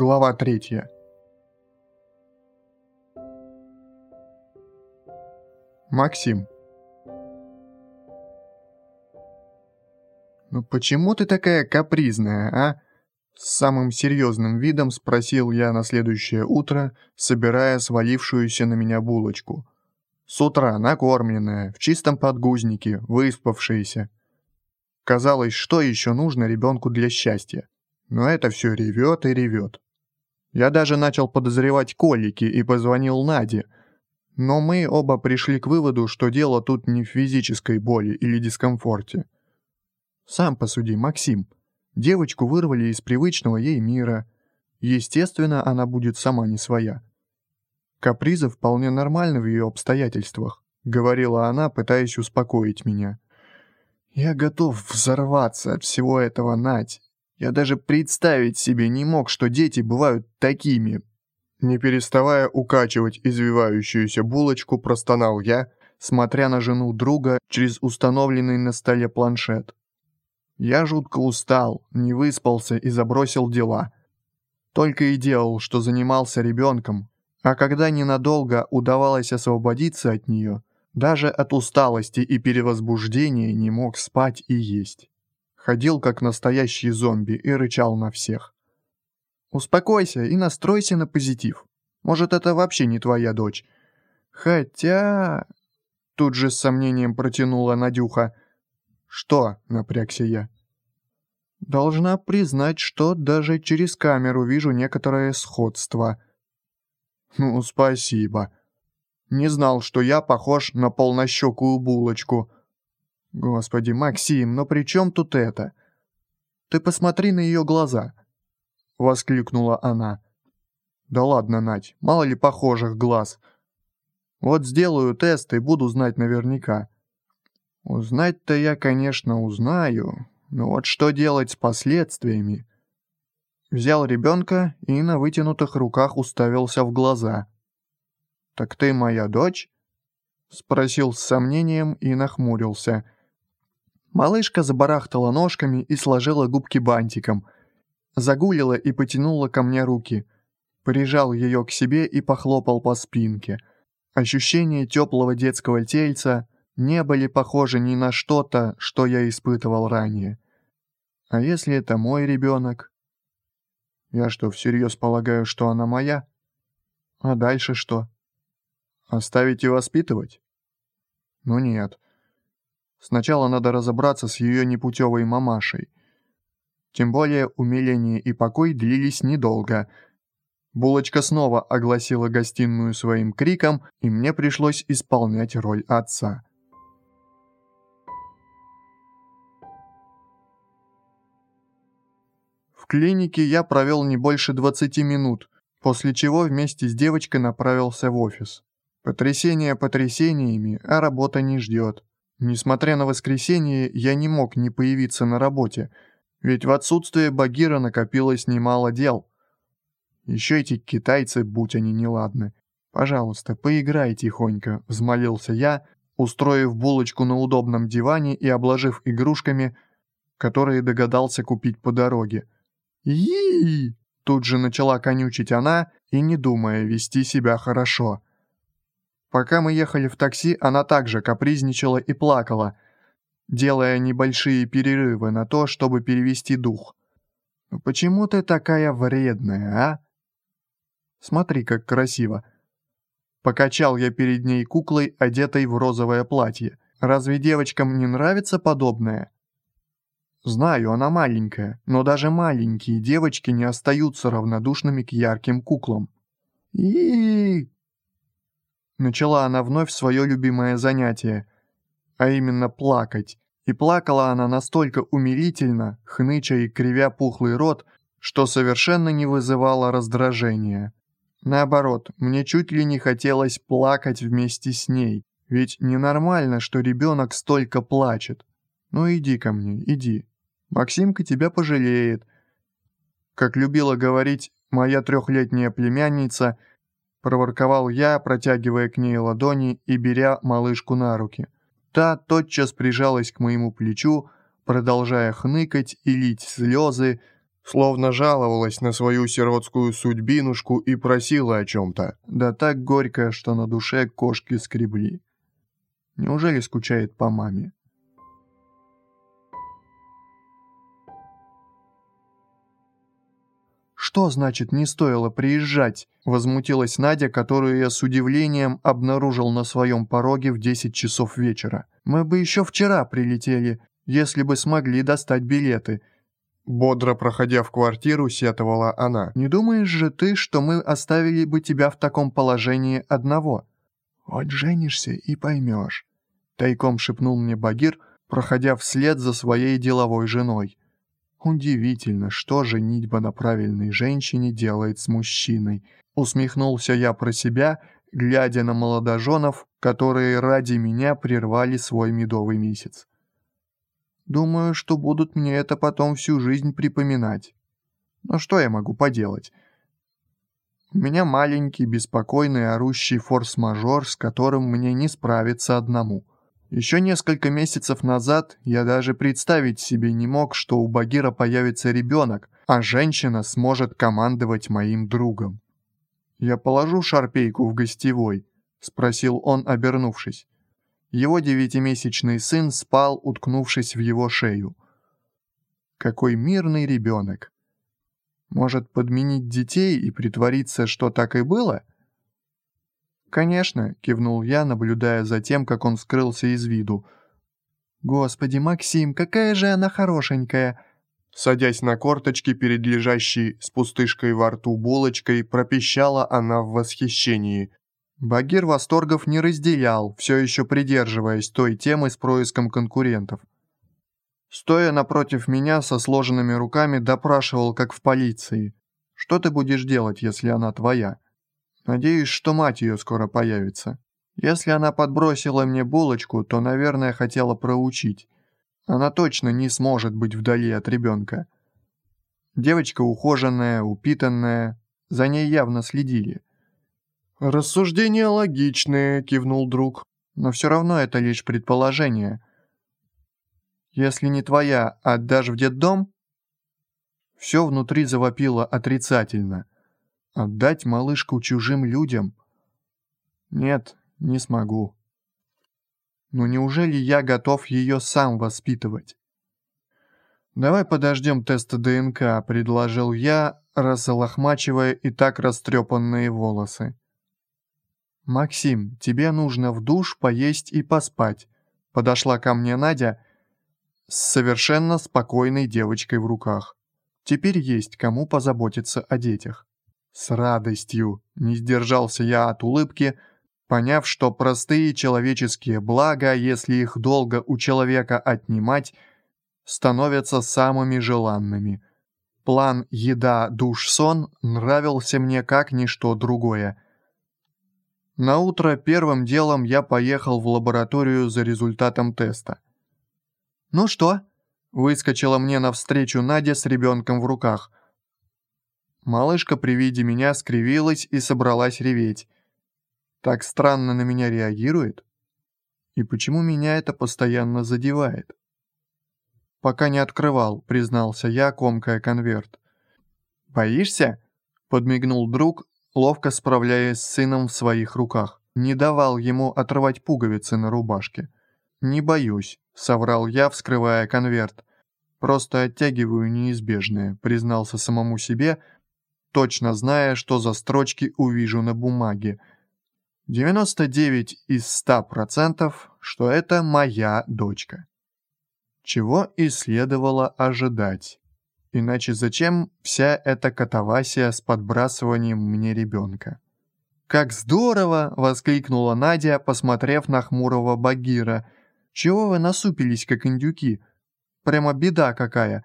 Глава третья. Максим. «Ну почему ты такая капризная, а?» С самым серьезным видом спросил я на следующее утро, собирая свалившуюся на меня булочку. С утра накормленная, в чистом подгузнике, выспавшаяся. Казалось, что еще нужно ребенку для счастья? Но это все ревет и ревет. Я даже начал подозревать колики и позвонил Наде. Но мы оба пришли к выводу, что дело тут не в физической боли или дискомфорте. Сам посуди, Максим. Девочку вырвали из привычного ей мира. Естественно, она будет сама не своя. Капризы вполне нормальны в ее обстоятельствах, говорила она, пытаясь успокоить меня. Я готов взорваться от всего этого, Надь. Я даже представить себе не мог, что дети бывают такими. Не переставая укачивать извивающуюся булочку, простонал я, смотря на жену друга через установленный на столе планшет. Я жутко устал, не выспался и забросил дела. Только и делал, что занимался ребенком, а когда ненадолго удавалось освободиться от нее, даже от усталости и перевозбуждения не мог спать и есть ходил как настоящий зомби и рычал на всех. «Успокойся и настройся на позитив. Может, это вообще не твоя дочь. Хотя...» Тут же с сомнением протянула Надюха. «Что?» — напрягся я. «Должна признать, что даже через камеру вижу некоторое сходство». «Ну, спасибо. Не знал, что я похож на полнощекую булочку». «Господи, Максим, но при чем тут это? Ты посмотри на ее глаза!» Воскликнула она. «Да ладно, Надь, мало ли похожих глаз. Вот сделаю тест и буду знать наверняка. Узнать-то я, конечно, узнаю, но вот что делать с последствиями?» Взял ребенка и на вытянутых руках уставился в глаза. «Так ты моя дочь?» Спросил с сомнением и нахмурился – Малышка забарахтала ножками и сложила губки бантиком. Загулила и потянула ко мне руки. Прижал ее к себе и похлопал по спинке. Ощущения теплого детского тельца не были похожи ни на что-то, что я испытывал ранее. А если это мой ребенок? Я что, всерьез полагаю, что она моя? А дальше что? Оставить и воспитывать? Ну нет. Сначала надо разобраться с ее непутевой мамашей. Тем более умиление и покой длились недолго. Булочка снова огласила гостиную своим криком, и мне пришлось исполнять роль отца. В клинике я провел не больше 20 минут, после чего вместе с девочкой направился в офис. Потрясение потрясениями, а работа не ждет. Несмотря на воскресенье, я не мог не появиться на работе, ведь в отсутствие Багира накопилось немало дел. Еще эти китайцы, будь они неладны. «Пожалуйста, поиграй тихонько», — взмолился я, устроив булочку на удобном диване и обложив игрушками, которые догадался купить по дороге. и Тут же начала конючить она и не думая вести себя хорошо. Пока мы ехали в такси, она также капризничала и плакала, делая небольшие перерывы на то, чтобы перевести дух. «Ну почему ты такая вредная, а?» «Смотри, как красиво!» Покачал я перед ней куклой, одетой в розовое платье. «Разве девочкам не нравится подобное?» Знаю, она маленькая, но даже маленькие девочки не остаются равнодушными к ярким куклам. и Начала она вновь свое любимое занятие, а именно плакать. И плакала она настолько умилительно, хныча и кривя пухлый рот, что совершенно не вызывала раздражения. Наоборот, мне чуть ли не хотелось плакать вместе с ней, ведь ненормально, что ребенок столько плачет. Ну иди ко мне, иди. Максимка тебя пожалеет. Как любила говорить моя трехлетняя племянница, проворковал я, протягивая к ней ладони и беря малышку на руки. Та тотчас прижалась к моему плечу, продолжая хныкать и лить слезы, словно жаловалась на свою сиротскую судьбинушку и просила о чем-то. Да так горько, что на душе кошки скребли. Неужели скучает по маме? «Что значит не стоило приезжать?» – возмутилась Надя, которую я с удивлением обнаружил на своем пороге в 10 часов вечера. «Мы бы еще вчера прилетели, если бы смогли достать билеты. Бодро проходя в квартиру, сетовала она. «Не думаешь же ты, что мы оставили бы тебя в таком положении одного?» «Вот женишься и поймешь», — тайком шепнул мне Багир, проходя вслед за своей деловой женой. «Удивительно, что женитьба на правильной женщине делает с мужчиной», — усмехнулся я про себя, глядя на молодоженов, которые ради меня прервали свой медовый месяц. Думаю, что будут мне это потом всю жизнь припоминать. Но что я могу поделать? У меня маленький, беспокойный, орущий форс-мажор, с которым мне не справиться одному. Еще несколько месяцев назад я даже представить себе не мог, что у Багира появится ребенок, а женщина сможет командовать моим другом. «Я положу шарпейку в гостевой?» — спросил он, обернувшись. Его девятимесячный сын спал, уткнувшись в его шею. Какой мирный ребенок. Может, подменить детей и притвориться, что так и было? «Конечно», — кивнул я, наблюдая за тем, как он скрылся из виду. «Господи, Максим, какая же она хорошенькая!» Садясь на корточки перед лежащей с пустышкой во рту булочкой, пропищала она в восхищении. Багир восторгов не разделял, все еще придерживаясь той темы с происком конкурентов. Стоя напротив меня со сложенными руками, допрашивал, как в полиции. «Что ты будешь делать, если она твоя?» «Надеюсь, что мать ее скоро появится. Если она подбросила мне булочку, то, наверное, хотела проучить. Она точно не сможет быть вдали от ребенка. Девочка ухоженная, упитанная, за ней явно следили. «Рассуждения логичные», — кивнул друг. «Но все равно это лишь предположение. Если не твоя, отдашь в детдом?» Все внутри завопило отрицательно. «Отдать малышку чужим людям?» «Нет, не смогу». «Но неужели я готов ее сам воспитывать?» «Давай подождем теста ДНК», — предложил я, разлохмачивая и так растрепанные волосы. «Максим, тебе нужно в душ, поесть и поспать», — подошла ко мне Надя с совершенно спокойной девочкой в руках. «Теперь есть кому позаботиться о детях». С радостью не сдержался я от улыбки, поняв, что простые человеческие блага, если их долго у человека отнимать, становятся самыми желанными. План «еда, душ, сон» нравился мне как ничто другое — на утро первым делом я поехал в лабораторию за результатом теста. «Ну что?» – выскочила мне навстречу Надя с ребенком в руках. Малышка при виде меня скривилась и собралась реветь. Так странно на меня реагирует? И почему меня это постоянно задевает? «Пока не открывал», — признался я, комкая конверт. «Боишься?» — подмигнул друг, ловко справляясь с сыном в своих руках. Не давал ему отрывать пуговицы на рубашке. «Не боюсь», — соврал я, вскрывая конверт. «Просто оттягиваю неизбежное», — признался самому себе, точно зная, что за строчки увижу на бумаге. 99 из 100%, что это моя дочка. Чего и следовало ожидать. Иначе зачем вся эта катавасия с подбрасыванием мне ребенка? «Как здорово!» — воскликнула Надя, посмотрев на хмурого Багира. «Чего вы насупились, как индюки? Прямо беда какая!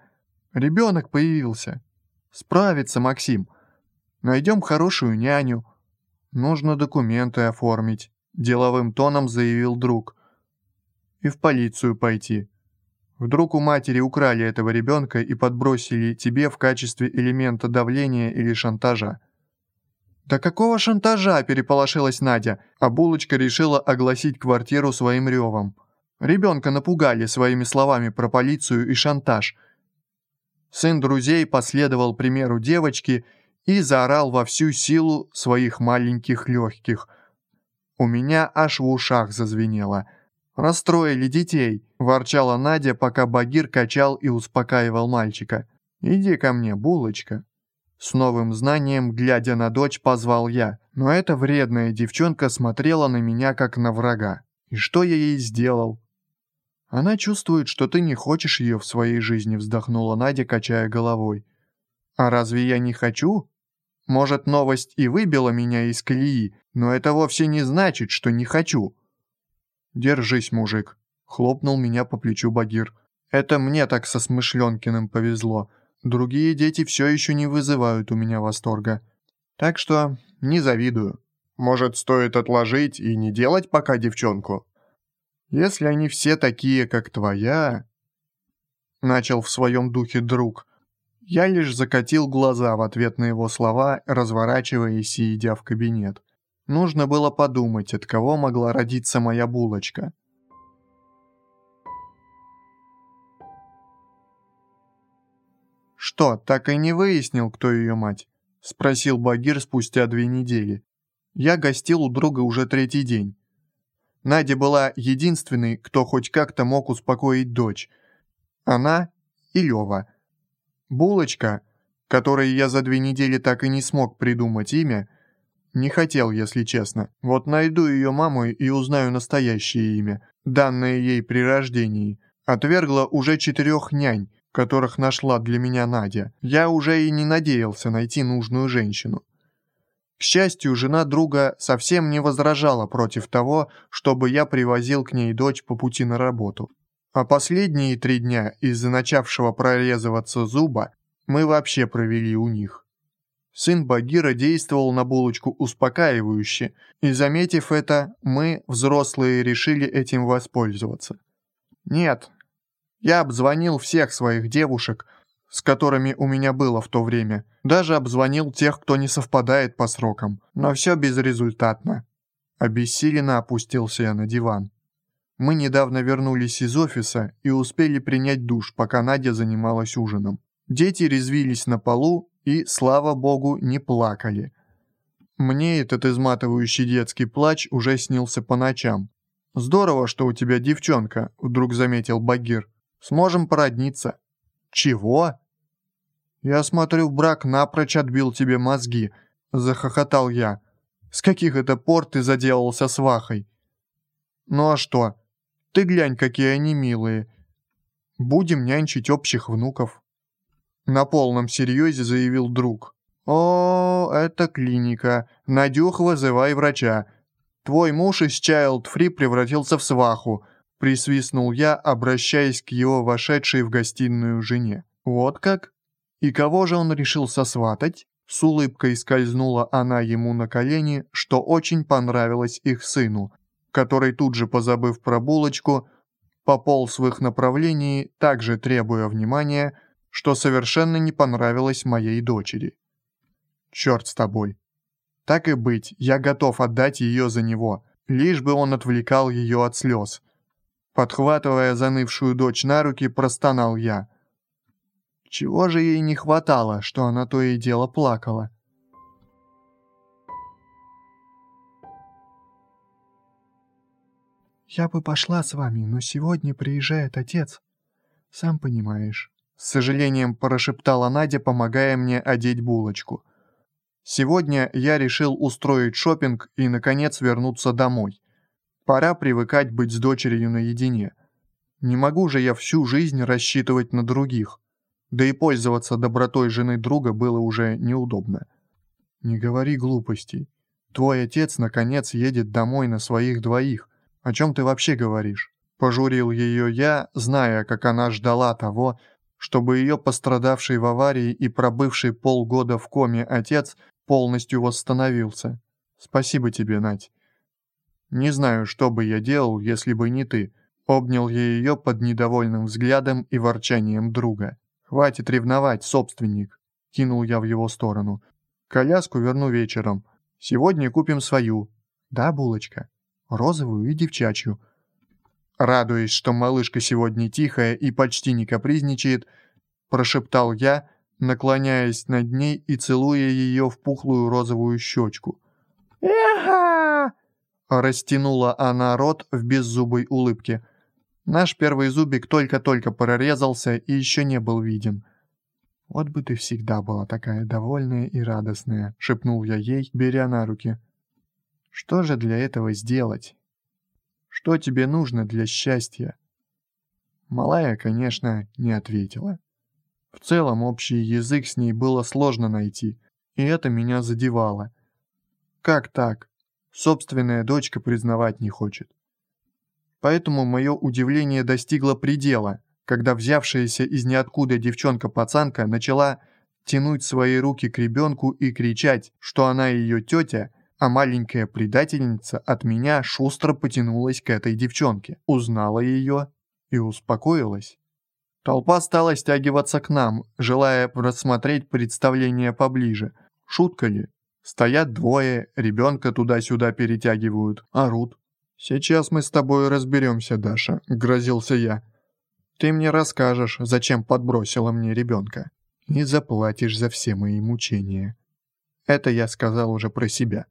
Ребенок появился! Справится, Максим! Найдем хорошую няню. Нужно документы оформить», — деловым тоном заявил друг. «И в полицию пойти. Вдруг у матери украли этого ребенка и подбросили тебе в качестве элемента давления или шантажа. «Да какого шантажа?» – переполошилась Надя, а Булочка решила огласить квартиру своим ревом. Ребенка напугали своими словами про полицию и шантаж. Сын друзей последовал примеру девочки и заорал во всю силу своих маленьких легких. У меня аж в ушах зазвенело. «Расстроили детей», – ворчала Надя, пока Багир качал и успокаивал мальчика. «Иди ко мне, булочка». С новым знанием, глядя на дочь, позвал я, но эта вредная девчонка смотрела на меня как на врага. И что я ей сделал? Она чувствует, что ты не хочешь ее в своей жизни, вздохнула Надя, качая головой. А разве я не хочу? Может, новость и выбила меня из колеи, но это вовсе не значит, что не хочу. Держись, мужик, хлопнул меня по плечу Багир. Это мне так со Смышленкиным повезло. Другие дети все еще не вызывают у меня восторга. Так что не завидую. Может, стоит отложить и не делать пока девчонку? Если они все такие, как твоя...» Начал в своем духе друг. Я лишь закатил глаза в ответ на его слова, разворачиваясь и идя в кабинет. Нужно было подумать, от кого могла родиться моя булочка. «Что, так и не выяснил, кто ее мать?» — спросил Багир спустя две недели. Я гостил у друга уже третий день. Надя была единственной, кто хоть как-то мог успокоить дочь. Она и Лёва. Булочка, которой я за две недели так и не смог придумать имя, не хотел, если честно. Вот найду ее маму и узнаю настоящее имя, данное ей при рождении. Отвергла уже четырех нянь, которых нашла для меня Надя, я уже и не надеялся найти нужную женщину. К счастью, жена друга совсем не возражала против того, чтобы я привозил к ней дочь по пути на работу. А последние три дня из-за начавшего прорезываться зуба мы вообще провели у них. Сын Багира действовал на булочку успокаивающе, и, заметив это, мы, взрослые, решили этим воспользоваться. Нет, я обзвонил всех своих девушек, с которыми у меня было в то время. Даже обзвонил тех, кто не совпадает по срокам. Но все безрезультатно. Обессиленно опустился я на диван. Мы недавно вернулись из офиса и успели принять душ, пока Надя занималась ужином. Дети резвились на полу и, слава богу, не плакали. Мне этот изматывающий детский плач уже снился по ночам. «Здорово, что у тебя девчонка», — вдруг заметил Багир. Сможем породниться». «Чего?» «Я смотрю, брак напрочь отбил тебе мозги», — захохотал я. «С каких это пор ты заделался свахой?» «Ну а что? Ты глянь, какие они милые. Будем нянчить общих внуков». На полном серьезе заявил друг. «О, это клиника. Надюх, вызывай врача. Твой муж из Child Free превратился в сваху присвистнул я, обращаясь к его вошедшей в гостиную жене. «Вот как? И кого же он решил сосватать?» С улыбкой скользнула она ему на колени, что очень понравилось их сыну, который тут же, позабыв про булочку, пополз в их направлении, также требуя внимания, что совершенно не понравилось моей дочери. «Черт с тобой!» «Так и быть, я готов отдать ее за него, лишь бы он отвлекал ее от слез», Подхватывая занывшую дочь на руки, простонал я. Чего же ей не хватало, что она то и дело плакала? «Я бы пошла с вами, но сегодня приезжает отец. Сам понимаешь». С сожалением прошептала Надя, помогая мне одеть булочку. Сегодня я решил устроить шопинг и, наконец, вернуться домой. Пора привыкать быть с дочерью наедине. Не могу же я всю жизнь рассчитывать на других. Да и пользоваться добротой жены друга было уже неудобно. Не говори глупостей. Твой отец, наконец, едет домой на своих двоих. О чем ты вообще говоришь? Пожурил ее я, зная, как она ждала того, чтобы ее пострадавший в аварии и пробывший полгода в коме отец полностью восстановился. Спасибо тебе, Надь. Не знаю, что бы я делал, если бы не ты. Обнял я ее под недовольным взглядом и ворчанием друга. Хватит ревновать, собственник. Кинул я в его сторону. Коляску верну вечером. Сегодня купим свою. Да, булочка? Розовую и девчачью. Радуясь, что малышка сегодня тихая и почти не капризничает, прошептал я, наклоняясь над ней и целуя ее в пухлую розовую щечку. «Эха!» Растянула она рот в беззубой улыбке. Наш первый зубик только-только прорезался и еще не был виден. «Вот бы ты всегда была такая довольная и радостная», — шепнул я ей, беря на руки. «Что же для этого сделать? Что тебе нужно для счастья?» Малая, конечно, не ответила. В целом, общий язык с ней было сложно найти, и это меня задевало. Как так? Собственная дочка признавать не хочет. Поэтому мое удивление достигло предела, когда взявшаяся из ниоткуда девчонка-пацанка начала тянуть свои руки к ребенку и кричать, что она ее тетя, а маленькая предательница от меня шустро потянулась к этой девчонке, узнала ее и успокоилась. Толпа стала стягиваться к нам, желая рассмотреть представление поближе. Шутка ли? Стоят двое, ребенка туда-сюда перетягивают, орут. «Сейчас мы с тобой разберемся, Даша», — грозился я. «Ты мне расскажешь, зачем подбросила мне ребенка. И заплатишь за все мои мучения». Это я сказал уже про себя.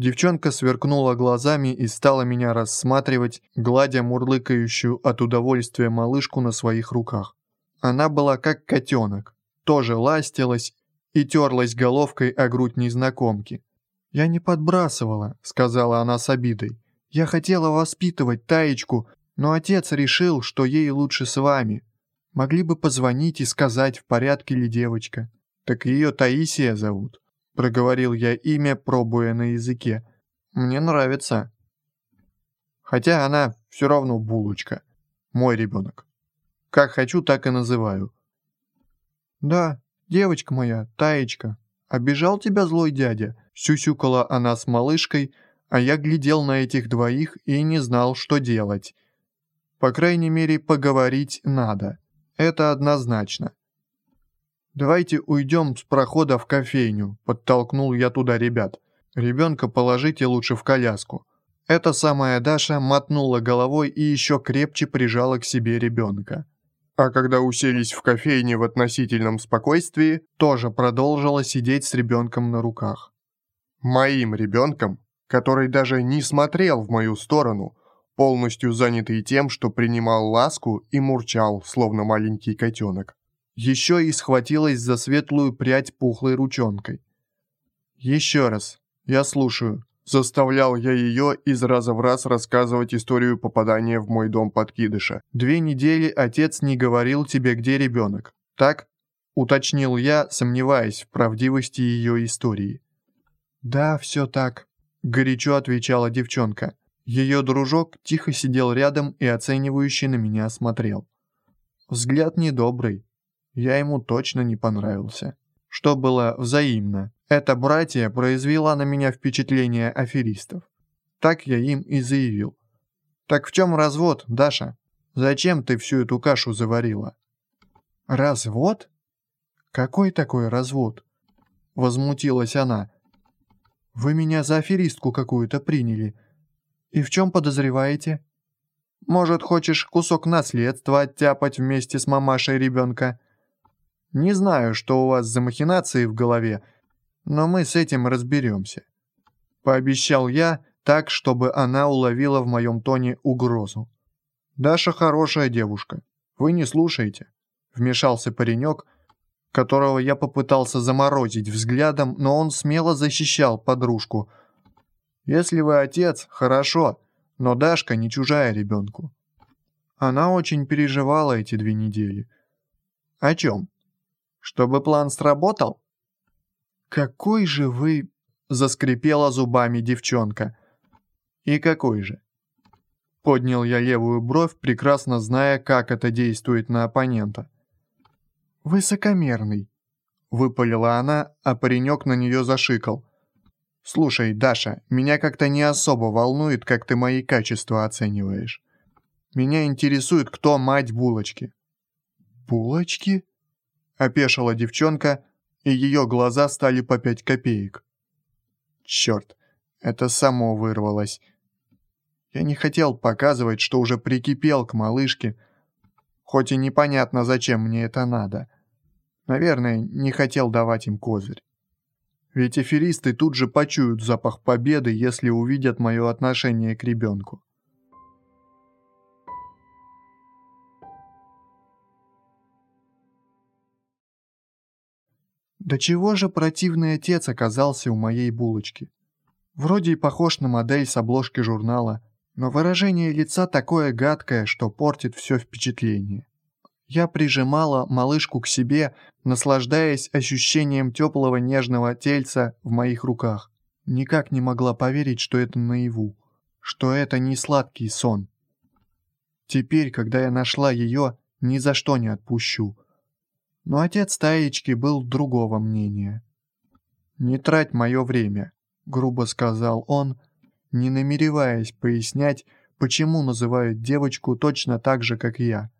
Девчонка сверкнула глазами и стала меня рассматривать, гладя мурлыкающую от удовольствия малышку на своих руках. Она была как котенок, тоже ластилась и терлась головкой о грудь незнакомки. «Я не подбрасывала», — сказала она с обидой. «Я хотела воспитывать Таечку, но отец решил, что ей лучше с вами. Могли бы позвонить и сказать, в порядке ли девочка. Так ее Таисия зовут». — проговорил я имя, пробуя на языке. «Мне нравится». Хотя она все равно булочка. Мой ребенок. Как хочу, так и называю. «Да, девочка моя, Таечка. Обижал тебя злой дядя?» Сюсюкала она с малышкой, а я глядел на этих двоих и не знал, что делать. По крайней мере, поговорить надо. Это однозначно. «Давайте уйдем с прохода в кофейню», — подтолкнул я туда ребят. «Ребенка положите лучше в коляску». Эта самая Даша мотнула головой и еще крепче прижала к себе ребенка. А когда уселись в кофейне в относительном спокойствии, тоже продолжила сидеть с ребенком на руках. Моим ребенком, который даже не смотрел в мою сторону, полностью занятый тем, что принимал ласку и мурчал, словно маленький котенок еще и схватилась за светлую прядь пухлой ручонкой. «Еще раз, я слушаю», — заставлял я ее из раза в раз рассказывать историю попадания в мой дом подкидыша. «Две недели отец не говорил тебе, где ребенок, так?» — уточнил я, сомневаясь в правдивости ее истории. «Да, все так», — горячо отвечала девчонка. Ее дружок тихо сидел рядом и оценивающе на меня смотрел. Взгляд недобрый, я ему точно не понравился. Что было взаимно. Это братья произвела на меня впечатление аферистов. Так я им и заявил. «Так в чем развод, Даша? Зачем ты всю эту кашу заварила?» «Развод? Какой такой развод?» Возмутилась она. «Вы меня за аферистку какую-то приняли. И в чем подозреваете?» «Может, хочешь кусок наследства оттяпать вместе с мамашей ребенка?» Не знаю, что у вас за махинации в голове, но мы с этим разберемся. Пообещал я так, чтобы она уловила в моем тоне угрозу. Даша хорошая девушка. Вы не слушаете. Вмешался паренек, которого я попытался заморозить взглядом, но он смело защищал подружку. Если вы отец, хорошо, но Дашка не чужая ребенку. Она очень переживала эти две недели. О чем? Чтобы план сработал? Какой же вы... Заскрипела зубами девчонка. И какой же? Поднял я левую бровь, прекрасно зная, как это действует на оппонента. «Высокомерный», — выпалила она, а паренек на нее зашикал. «Слушай, Даша, меня как-то не особо волнует, как ты мои качества оцениваешь. Меня интересует, кто мать булочки». «Булочки?» Опешила девчонка, и ее глаза стали по пять копеек. Черт, это само вырвалось. Я не хотел показывать, что уже прикипел к малышке. хоть и непонятно, зачем мне это надо. Наверное, не хотел давать им козырь. Ведь аферисты тут же почуют запах победы, если увидят мое отношение к ребенку. Да чего же противный отец оказался у моей булочки? Вроде и похож на модель с обложки журнала, но выражение лица такое гадкое, что портит все впечатление. Я прижимала малышку к себе, наслаждаясь ощущением теплого нежного тельца в моих руках. Никак не могла поверить, что это наяву, что это не сладкий сон. Теперь, когда я нашла ее, ни за что не отпущу. Но отец Таечки был другого мнения. «Не трать мое время», — грубо сказал он, не намереваясь пояснять, почему называют девочку точно так же, как я.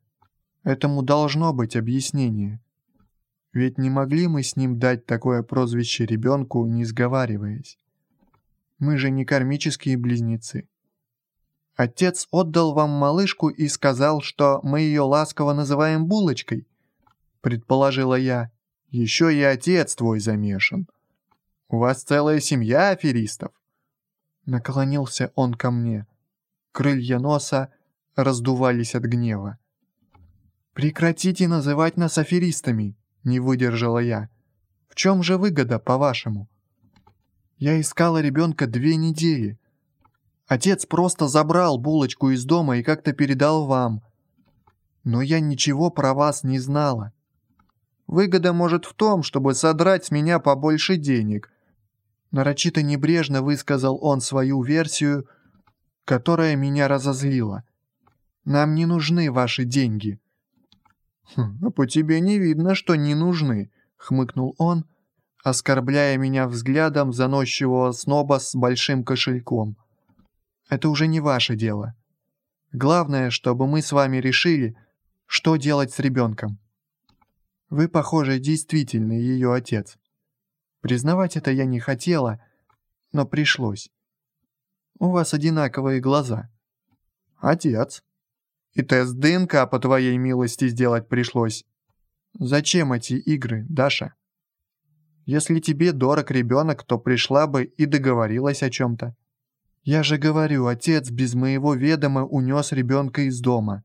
Этому должно быть объяснение. Ведь не могли мы с ним дать такое прозвище ребенку, не сговариваясь. Мы же не кармические близнецы. Отец отдал вам малышку и сказал, что мы ее ласково называем булочкой предположила я. «Еще и отец твой замешан. У вас целая семья аферистов». Наклонился он ко мне. Крылья носа раздувались от гнева. «Прекратите называть нас аферистами», — не выдержала я. «В чем же выгода, по-вашему?» «Я искала ребенка две недели. Отец просто забрал булочку из дома и как-то передал вам. Но я ничего про вас не знала. Выгода может в том, чтобы содрать с меня побольше денег. Нарочито небрежно высказал он свою версию, которая меня разозлила. Нам не нужны ваши деньги. «Хм, «А по тебе не видно, что не нужны», — хмыкнул он, оскорбляя меня взглядом заносчивого сноба с большим кошельком. «Это уже не ваше дело. Главное, чтобы мы с вами решили, что делать с ребенком. Вы, похоже, действительно ее отец. Признавать это я не хотела, но пришлось. У вас одинаковые глаза. Отец. И тест ДНК по твоей милости сделать пришлось. Зачем эти игры, Даша? Если тебе дорог ребенок, то пришла бы и договорилась о чем-то. Я же говорю, отец без моего ведома унес ребенка из дома.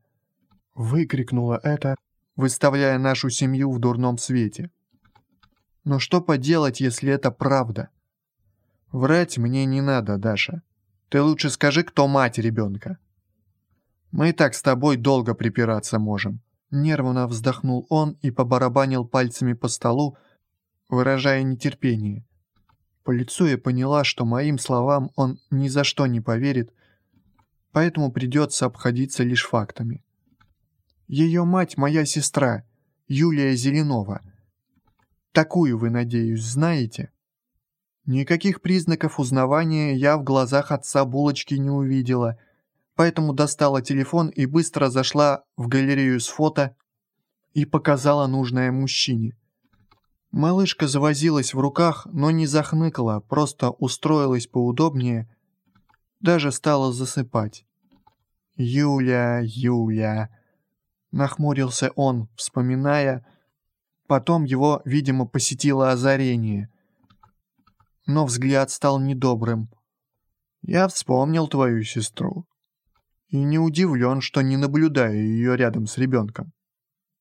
Выкрикнула это, выставляя нашу семью в дурном свете. Но что поделать, если это правда? Врать мне не надо, Даша. Ты лучше скажи, кто мать ребенка. Мы так с тобой долго припираться можем. Нервно вздохнул он и побарабанил пальцами по столу, выражая нетерпение. По лицу я поняла, что моим словам он ни за что не поверит, поэтому придется обходиться лишь фактами. Ее мать моя сестра, Юлия Зеленова. Такую вы, надеюсь, знаете? Никаких признаков узнавания я в глазах отца булочки не увидела, поэтому достала телефон и быстро зашла в галерею с фото и показала нужное мужчине. Малышка завозилась в руках, но не захныкала, просто устроилась поудобнее, даже стала засыпать. «Юля, Юля», Нахмурился он, вспоминая. Потом его, видимо, посетило озарение. Но взгляд стал недобрым. «Я вспомнил твою сестру. И не удивлен, что не наблюдаю ее рядом с ребенком.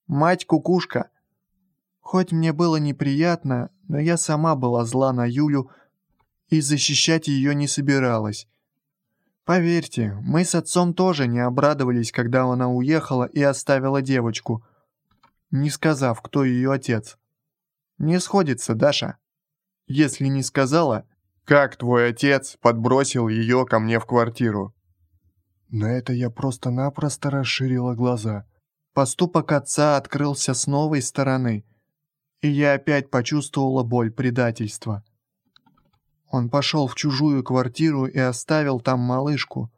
Мать-кукушка!» Хоть мне было неприятно, но я сама была зла на Юлю и защищать ее не собиралась. Поверьте, мы с отцом тоже не обрадовались, когда она уехала и оставила девочку, не сказав, кто ее отец. Не сходится, Даша. Если не сказала, как твой отец подбросил ее ко мне в квартиру? На это я просто-напросто расширила глаза. Поступок отца открылся с новой стороны, и я опять почувствовала боль предательства. Он пошел в чужую квартиру и оставил там малышку.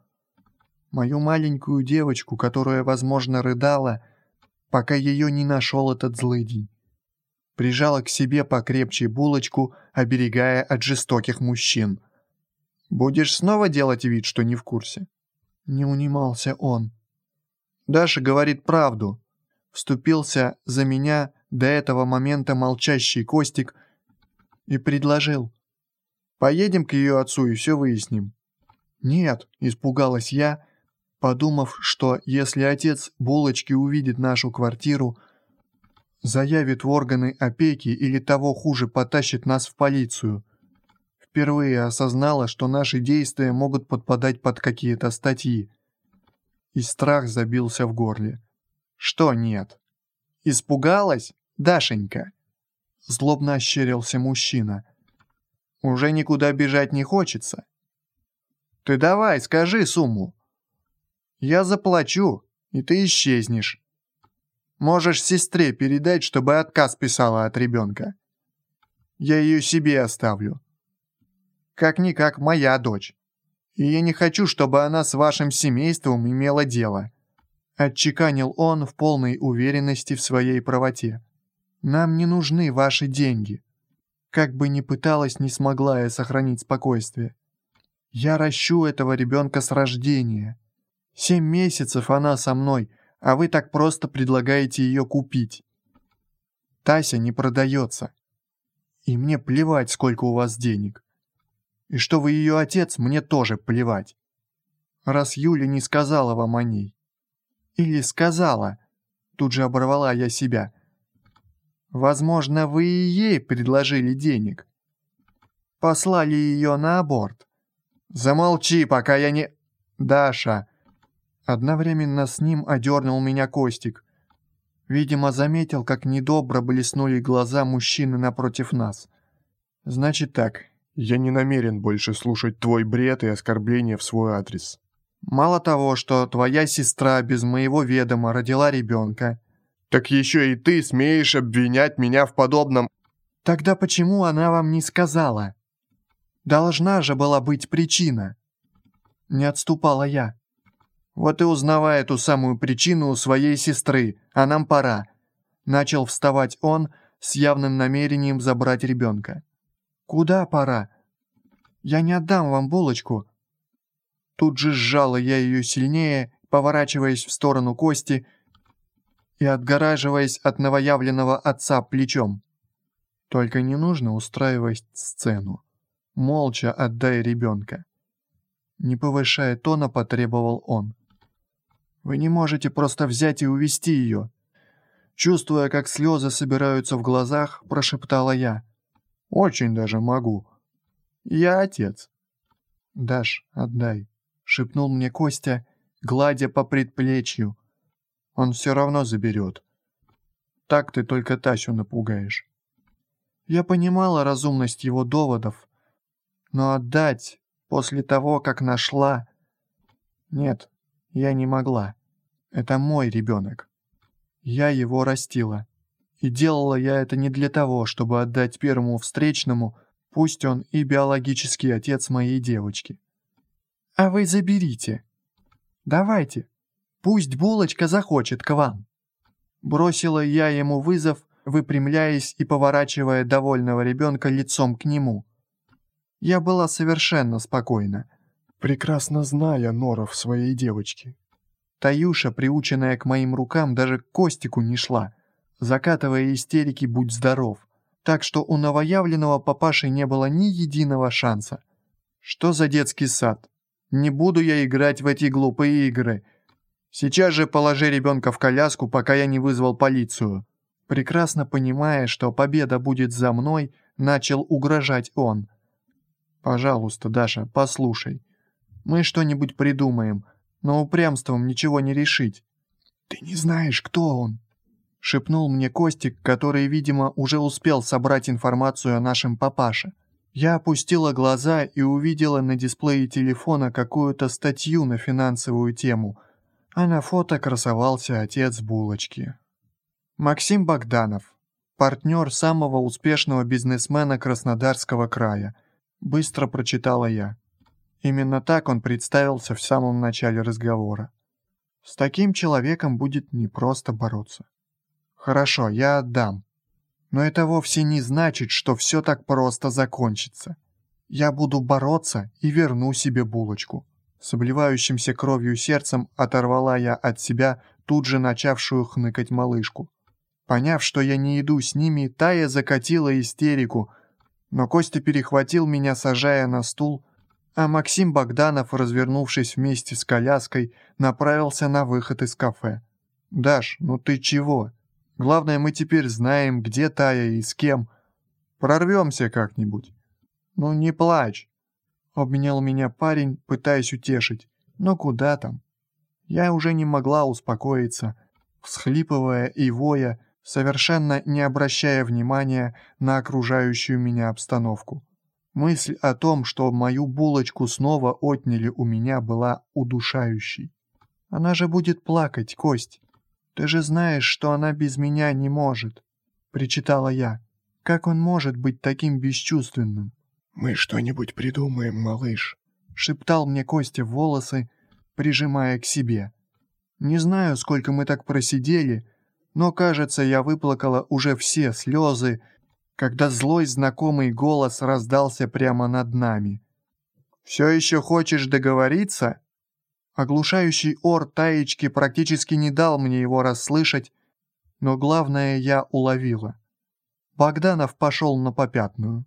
Мою маленькую девочку, которая, возможно, рыдала, пока ее не нашел этот злыдень. Прижала к себе покрепче булочку, оберегая от жестоких мужчин. «Будешь снова делать вид, что не в курсе?» Не унимался он. «Даша говорит правду. вступился за меня до этого момента молчащий Костик и предложил. «Поедем к ее отцу и все выясним». «Нет», — испугалась я, подумав, что если отец булочки увидит нашу квартиру, заявит в органы опеки или того хуже потащит нас в полицию. Впервые осознала, что наши действия могут подпадать под какие-то статьи. И страх забился в горле. Что нет? Испугалась, Дашенька? Злобно ощерился мужчина. Уже никуда бежать не хочется. Ты давай, скажи сумму. Я заплачу, и ты исчезнешь. Можешь сестре передать, чтобы отказ писала от ребенка. Я ее себе оставлю. Как-никак моя дочь. И я не хочу, чтобы она с вашим семейством имела дело. Отчеканил он в полной уверенности в своей правоте. «Нам не нужны ваши деньги». Как бы ни пыталась, не смогла я сохранить спокойствие. «Я ращу этого ребенка с рождения. Семь месяцев она со мной, а вы так просто предлагаете ее купить. Тася не продается. И мне плевать, сколько у вас денег. И что вы ее отец, мне тоже плевать. Раз Юля не сказала вам о ней. Или сказала. Тут же оборвала я себя. Возможно, вы и ей предложили денег. Послали ее на аборт. Замолчи, пока я не... Даша. Одновременно с ним одернул меня Костик. Видимо, заметил, как недобро блеснули глаза мужчины напротив нас. Значит так, я не намерен больше слушать твой бред и оскорбления в свой адрес. Мало того, что твоя сестра без моего ведома родила ребенка, так еще и ты смеешь обвинять меня в подобном... Тогда почему она вам не сказала? Должна же была быть причина. Не отступала я. Вот и узнавая эту самую причину у своей сестры, а нам пора. Начал вставать он с явным намерением забрать ребенка. «Куда пора? Я не отдам вам булочку, Тут же сжала я ее сильнее, поворачиваясь в сторону Кости и отгораживаясь от новоявленного отца плечом. Только не нужно устраивать сцену. Молча отдай ребенка. Не повышая тона, потребовал он. Вы не можете просто взять и увести ее. Чувствуя, как слезы собираются в глазах, прошептала я. Очень даже могу. Я отец. Даш, отдай шепнул мне Костя, гладя по предплечью. Он все равно заберет. Так ты только Тасю напугаешь. Я понимала разумность его доводов, но отдать после того, как нашла... Нет, я не могла. Это мой ребенок. Я его растила. И делала я это не для того, чтобы отдать первому встречному, пусть он и биологический отец моей девочки. А вы заберите. Давайте. Пусть булочка захочет к вам. Бросила я ему вызов, выпрямляясь и поворачивая довольного ребенка лицом к нему. Я была совершенно спокойна, прекрасно зная норов своей девочки. Таюша, приученная к моим рукам, даже к Костику не шла, закатывая истерики «Будь здоров», так что у новоявленного папаши не было ни единого шанса. Что за детский сад? Не буду я играть в эти глупые игры. Сейчас же положи ребенка в коляску, пока я не вызвал полицию». Прекрасно понимая, что победа будет за мной, начал угрожать он. «Пожалуйста, Даша, послушай. Мы что-нибудь придумаем, но упрямством ничего не решить». «Ты не знаешь, кто он?» — шепнул мне Костик, который, видимо, уже успел собрать информацию о нашем папаше. Я опустила глаза и увидела на дисплее телефона какую-то статью на финансовую тему, а на фото красовался отец булочки. Максим Богданов, партнер самого успешного бизнесмена Краснодарского края, быстро прочитала я. Именно так он представился в самом начале разговора. С таким человеком будет непросто бороться. Хорошо, я отдам. Но это вовсе не значит, что все так просто закончится. Я буду бороться и верну себе булочку. С обливающимся кровью сердцем оторвала я от себя тут же начавшую хныкать малышку. Поняв, что я не иду с ними, Тая закатила истерику, но Костя перехватил меня, сажая на стул, а Максим Богданов, развернувшись вместе с коляской, направился на выход из кафе. «Даш, ну ты чего? Главное, мы теперь знаем, где Тая и с кем. Прорвемся как-нибудь». «Ну не плачь», — обнял меня парень, пытаясь утешить. «Но куда там?» Я уже не могла успокоиться, всхлипывая и воя, совершенно не обращая внимания на окружающую меня обстановку. Мысль о том, что мою булочку снова отняли у меня, была удушающей. «Она же будет плакать, Кость. Ты же знаешь, что она без меня не может», — причитала я. «Как он может быть таким бесчувственным?» «Мы что-нибудь придумаем, малыш», — шептал мне Костя в волосы, прижимая к себе. Не знаю, сколько мы так просидели, — но, кажется, я выплакала уже все слезы, когда злой знакомый голос раздался прямо над нами. «Все еще хочешь договориться?» Оглушающий ор Таечки практически не дал мне его расслышать, но главное я уловила. Богданов пошел на попятную.